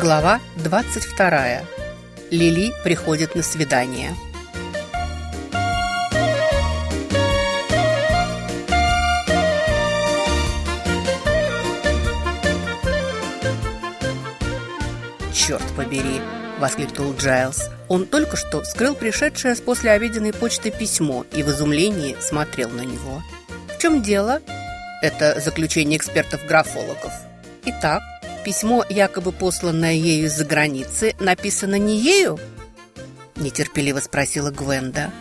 Глава 22. Лили приходит на свидание. «Черт побери!» – воскликнул Джайлз. Он только что вскрыл пришедшее с послеобеденной почты письмо и в изумлении смотрел на него. «В чем дело?» «Это заключение экспертов-графологов». «Итак, письмо, якобы посланное ею из-за границы, написано не ею?» Нетерпеливо спросила Гвенда.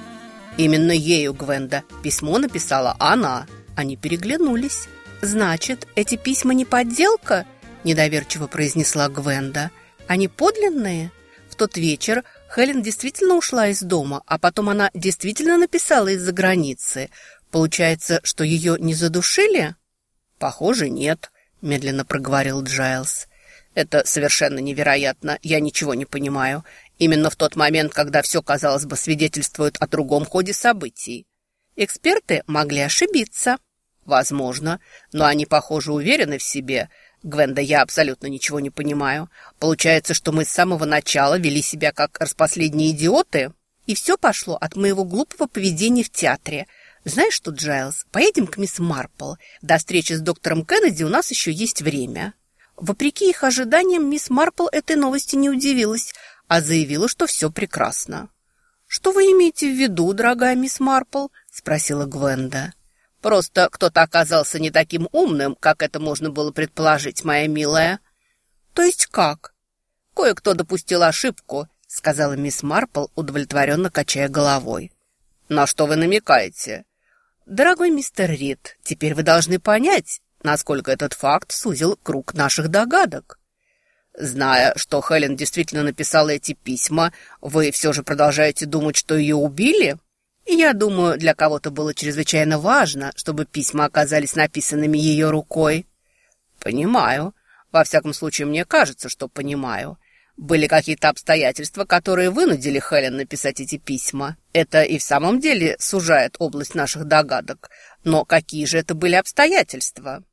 «Именно ею, Гвенда. Письмо написала она». Они переглянулись. «Значит, эти письма не подделка?» Недоверчиво произнесла Гвенда. «Они подлинные?» В тот вечер Хелен действительно ушла из дома, а потом она действительно написала из-за границы. Получается, что ее не задушили? «Похоже, нет», – медленно проговорил Джайлз. «Это совершенно невероятно. Я ничего не понимаю. Именно в тот момент, когда все, казалось бы, свидетельствует о другом ходе событий. Эксперты могли ошибиться. Возможно, но они, похоже, уверены в себе. Гвенда, я абсолютно ничего не понимаю. Получается, что мы с самого начала вели себя как распоследние идиоты, и все пошло от моего глупого поведения в театре. Знаешь что, Джайлз, поедем к мисс Марпл. До встречи с доктором Кеннеди у нас еще есть время. Вопреки их ожиданиям, мисс Марпл этой новости не удивилась, а заявила, что все прекрасно. «Что вы имеете в виду, дорогая мисс Марпл?» – спросила Гвенда. «Просто кто-то оказался не таким умным, как это можно было предположить, моя милая». «То есть как?» «Кое-кто допустил ошибку», – сказала мисс Марпл, удовлетворенно качая головой. «На что вы намекаете?» «Дорогой мистер Рид, теперь вы должны понять, насколько этот факт сузил круг наших догадок. Зная, что Хелен действительно написала эти письма, вы все же продолжаете думать, что ее убили?» Я думаю, для кого-то было чрезвычайно важно, чтобы письма оказались написанными ее рукой. Понимаю. Во всяком случае, мне кажется, что понимаю. Были какие-то обстоятельства, которые вынудили Хелен написать эти письма. Это и в самом деле сужает область наших догадок. Но какие же это были обстоятельства?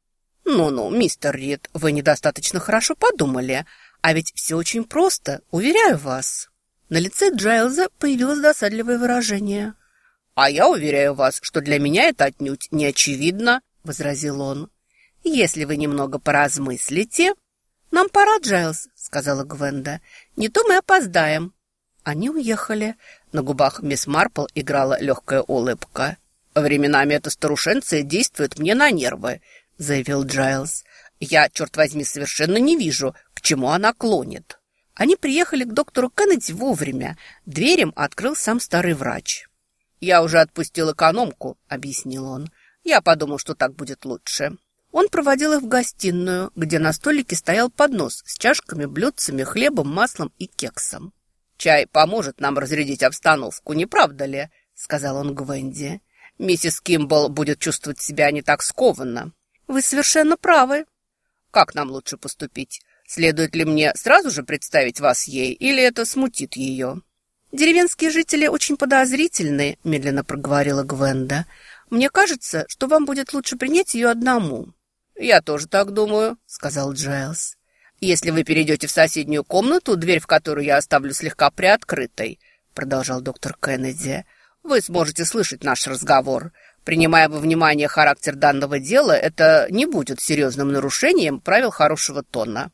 Ну-ну, мистер Рид, вы недостаточно хорошо подумали. А ведь все очень просто, уверяю вас. На лице Джайлза появилось досадливое выражение. «А я уверяю вас, что для меня это отнюдь не очевидно», — возразил он. «Если вы немного поразмыслите...» «Нам пора, Джайлз», — сказала Гвенда. «Не то мы опоздаем». Они уехали. На губах мисс Марпл играла легкая улыбка. «Временами эта старушенция действует мне на нервы», — заявил Джайлз. «Я, черт возьми, совершенно не вижу, к чему она клонит». Они приехали к доктору Кеннеди вовремя. Дверь открыл сам старый врач. «Я уже отпустил экономку», — объяснил он. «Я подумал, что так будет лучше». Он проводил их в гостиную, где на столике стоял поднос с чашками, блюдцами, хлебом, маслом и кексом. «Чай поможет нам разрядить обстановку, не правда ли?» — сказал он Гвенди. «Миссис Кимбл будет чувствовать себя не так скованно». «Вы совершенно правы». «Как нам лучше поступить? Следует ли мне сразу же представить вас ей, или это смутит ее?» «Деревенские жители очень подозрительны», — медленно проговорила Гвенда. «Мне кажется, что вам будет лучше принять ее одному». «Я тоже так думаю», — сказал Джайлз. «Если вы перейдете в соседнюю комнату, дверь в которую я оставлю слегка приоткрытой», — продолжал доктор Кеннеди, «вы сможете слышать наш разговор. Принимая во внимание характер данного дела, это не будет серьезным нарушением правил хорошего тона».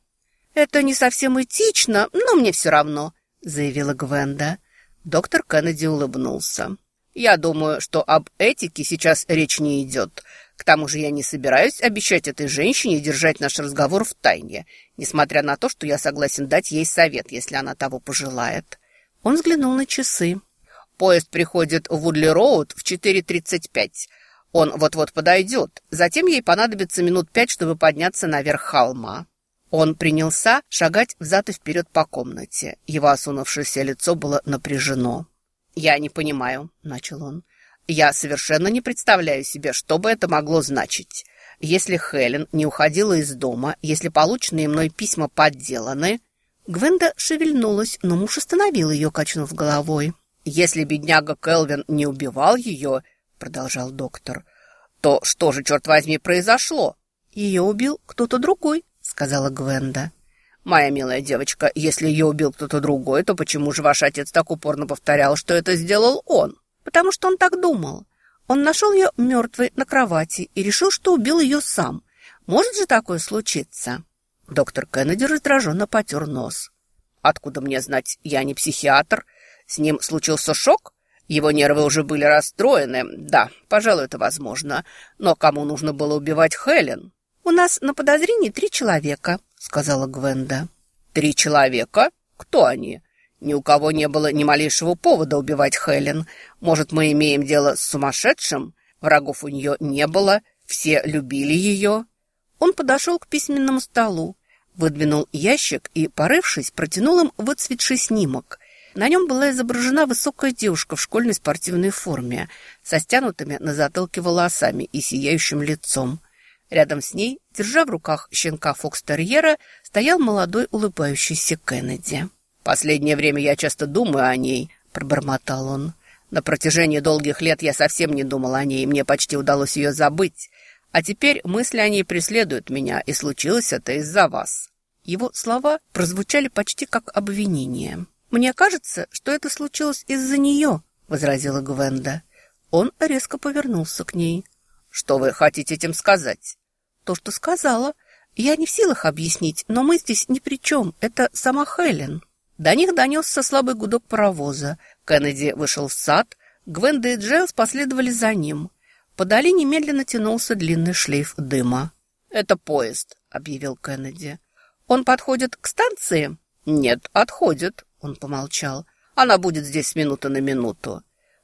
«Это не совсем этично, но мне все равно», — заявила Гвенда. Доктор Кеннеди улыбнулся. «Я думаю, что об этике сейчас речь не идет. К тому же я не собираюсь обещать этой женщине держать наш разговор в тайне, несмотря на то, что я согласен дать ей совет, если она того пожелает». Он взглянул на часы. «Поезд приходит в Вудли-Роуд в 4.35. Он вот-вот подойдет. Затем ей понадобится минут пять, чтобы подняться наверх холма». Он принялся шагать взад и вперед по комнате. Его осунувшееся лицо было напряжено. «Я не понимаю», — начал он. «Я совершенно не представляю себе, что бы это могло значить. Если Хелен не уходила из дома, если полученные мной письма подделаны...» Гвенда шевельнулась, но муж остановил ее, качнув головой. «Если бедняга Келвин не убивал ее, — продолжал доктор, — то что же, черт возьми, произошло? Ее убил кто-то другой, сказала Гвенда. Моя милая девочка, если ее убил кто-то другой, то почему же ваш отец так упорно повторял, что это сделал он? Потому что он так думал. Он нашел ее мертвой на кровати и решил, что убил ее сам. Может же такое случиться? Доктор Кеннеди раздраженно потер нос. Откуда мне знать, я не психиатр? С ним случился шок? Его нервы уже были расстроены. Да, пожалуй, это возможно. Но кому нужно было убивать Хелен? «У нас на подозрении три человека», — сказала Гвенда. «Три человека? Кто они?» Ни у кого не было ни малейшего повода убивать Хелен. Может, мы имеем дело с сумасшедшим? Врагов у нее не было, все любили ее. Он подошел к письменному столу, выдвинул ящик и, порывшись, протянул им выцветший снимок. На нем была изображена высокая девушка в школьной спортивной форме, со стянутыми на затылке волосами и сияющим лицом. Рядом с ней, держа в руках щенка фокстерьера, стоял молодой улыбающийся Кеннеди. «Последнее время я часто думаю о ней», — пробормотал он. «На протяжении долгих лет я совсем не думал о ней, и мне почти удалось ее забыть. А теперь мысли о ней преследуют меня, и случилось это из-за вас». Его слова прозвучали почти как обвинение. «Мне кажется, что это случилось из-за нее», — возразила Гвенда. Он резко повернулся к ней. «Что вы хотите этим сказать?» «То, что сказала. Я не в силах объяснить, но мы здесь ни при чем. Это сама Хелен». До них донесся слабый гудок паровоза. Кеннеди вышел в сад. Гвенда и Джейлс последовали за ним. По долине медленно тянулся длинный шлейф дыма. «Это поезд», — объявил Кеннеди. «Он подходит к станции?» «Нет, отходит», — он помолчал. «Она будет здесь с минуты на минуту».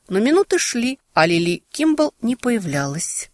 Но минуты шли, а Лили Кимбл не появлялась.